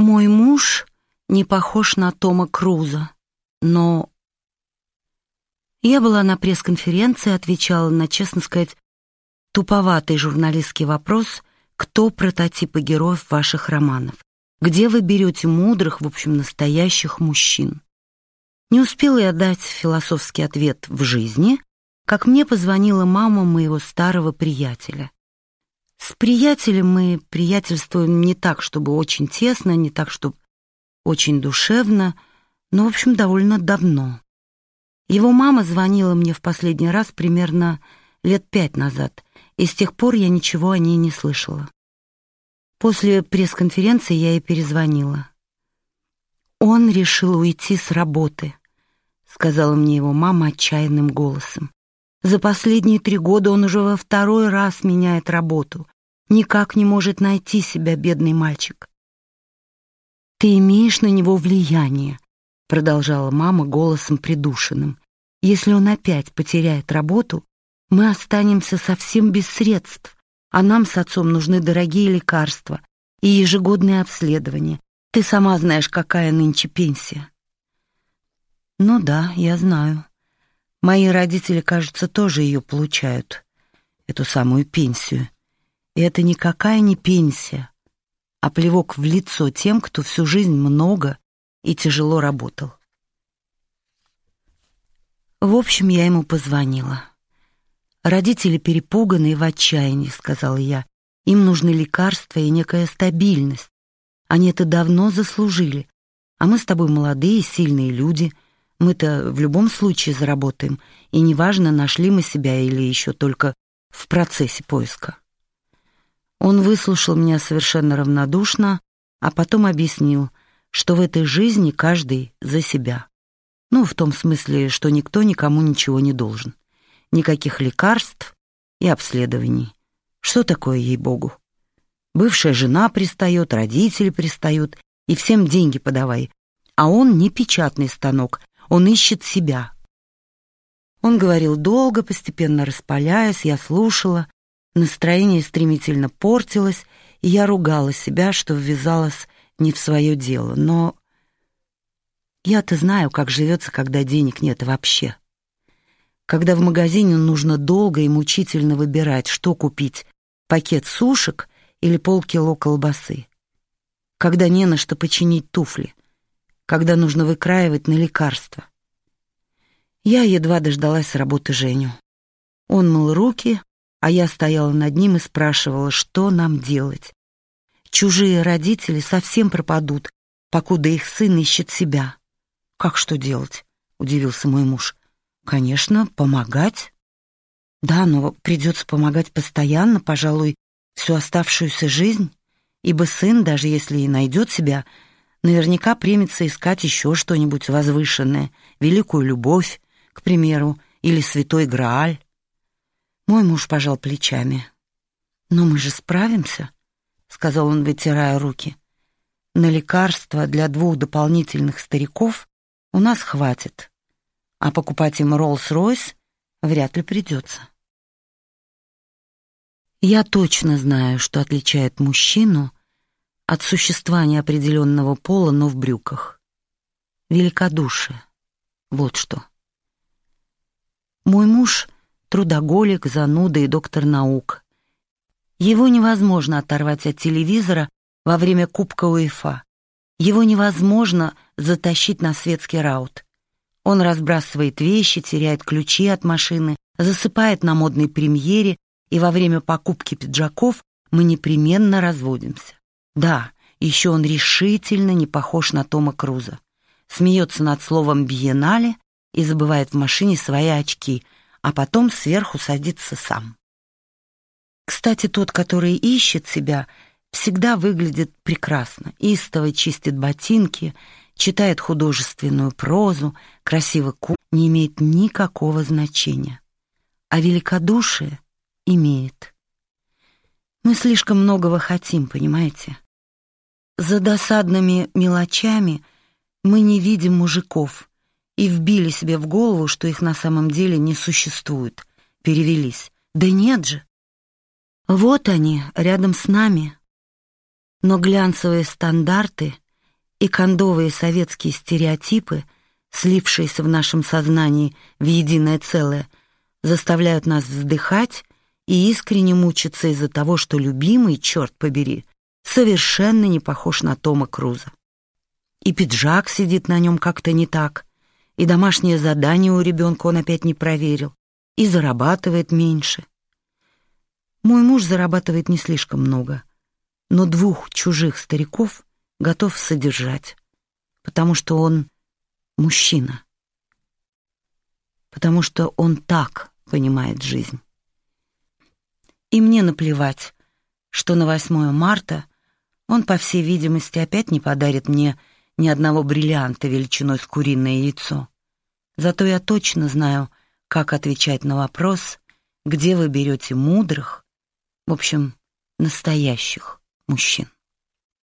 Мой муж не похож на Тома Круза, но... Я была на пресс-конференции, отвечала на, честно сказать, туповатый журналистский вопрос, кто прототипы героев ваших романов, где вы берете мудрых, в общем, настоящих мужчин. Не успела я дать философский ответ в жизни, как мне позвонила мама моего старого приятеля. С приятелем мы приятельствуем не так, чтобы очень тесно, не так, чтобы очень душевно, но, в общем, довольно давно. Его мама звонила мне в последний раз примерно лет пять назад, и с тех пор я ничего о ней не слышала. После пресс-конференции я ей перезвонила. «Он решил уйти с работы», — сказала мне его мама отчаянным голосом. За последние три года он уже во второй раз меняет работу. Никак не может найти себя, бедный мальчик. «Ты имеешь на него влияние», — продолжала мама голосом придушенным. «Если он опять потеряет работу, мы останемся совсем без средств, а нам с отцом нужны дорогие лекарства и ежегодные обследования. Ты сама знаешь, какая нынче пенсия». «Ну да, я знаю», Мои родители, кажется, тоже ее получают, эту самую пенсию. Это никакая не пенсия, а плевок в лицо тем, кто всю жизнь много и тяжело работал. В общем, я ему позвонила. Родители перепуганы и в отчаянии, сказала я. Им нужны лекарства и некая стабильность. Они это давно заслужили. А мы с тобой молодые, сильные люди — мы-то в любом случае заработаем, и неважно, нашли мы себя или еще только в процессе поиска. Он выслушал меня совершенно равнодушно, а потом объяснил, что в этой жизни каждый за себя. Ну, в том смысле, что никто никому ничего не должен. Никаких лекарств и обследований. Что такое, ей-богу? Бывшая жена пристает, родители пристают, и всем деньги подавай. А он не печатный станок, он ищет себя. Он говорил долго, постепенно распаляясь, я слушала. Настроение стремительно портилось, и я ругала себя, что ввязалась не в свое дело. Но я-то знаю, как живется, когда денег нет вообще. Когда в магазине нужно долго и мучительно выбирать, что купить — пакет сушек или полкило колбасы. Когда не на что починить туфли когда нужно выкраивать на лекарства. Я едва дождалась работы Женю. Он мыл руки, а я стояла над ним и спрашивала, что нам делать. Чужие родители совсем пропадут, покуда их сын ищет себя. «Как что делать?» — удивился мой муж. «Конечно, помогать». «Да, но придется помогать постоянно, пожалуй, всю оставшуюся жизнь, ибо сын, даже если и найдет себя, — наверняка примется искать еще что-нибудь возвышенное, великую любовь, к примеру, или святой Грааль. Мой муж пожал плечами. «Но мы же справимся», — сказал он, вытирая руки. «На лекарства для двух дополнительных стариков у нас хватит, а покупать им Роллс-Ройс вряд ли придется». Я точно знаю, что отличает мужчину от существа неопределенного пола, но в брюках. Великодушие. Вот что. Мой муж — трудоголик, зануда и доктор наук. Его невозможно оторвать от телевизора во время Кубка УЕФА. Его невозможно затащить на светский раут. Он разбрасывает вещи, теряет ключи от машины, засыпает на модной премьере, и во время покупки пиджаков мы непременно разводимся. Да, еще он решительно не похож на Тома Круза. Смеется над словом «биеннале» и забывает в машине свои очки, а потом сверху садится сам. Кстати, тот, который ищет себя, всегда выглядит прекрасно. Истово чистит ботинки, читает художественную прозу, красиво ку, не имеет никакого значения. А великодушие имеет. Мы слишком многого хотим, понимаете? За досадными мелочами мы не видим мужиков и вбили себе в голову, что их на самом деле не существует, перевелись. Да нет же. Вот они, рядом с нами. Но глянцевые стандарты И кондовые советские стереотипы, слившиеся в нашем сознании в единое целое, заставляют нас вздыхать и искренне мучиться из-за того, что любимый, черт побери, совершенно не похож на Тома Круза. И пиджак сидит на нем как-то не так, и домашнее задание у ребенка он опять не проверил, и зарабатывает меньше. Мой муж зарабатывает не слишком много, но двух чужих стариков готов содержать, потому что он мужчина, потому что он так понимает жизнь. И мне наплевать, что на 8 марта он, по всей видимости, опять не подарит мне ни одного бриллианта величиной с куриное яйцо. Зато я точно знаю, как отвечать на вопрос, где вы берете мудрых, в общем, настоящих мужчин.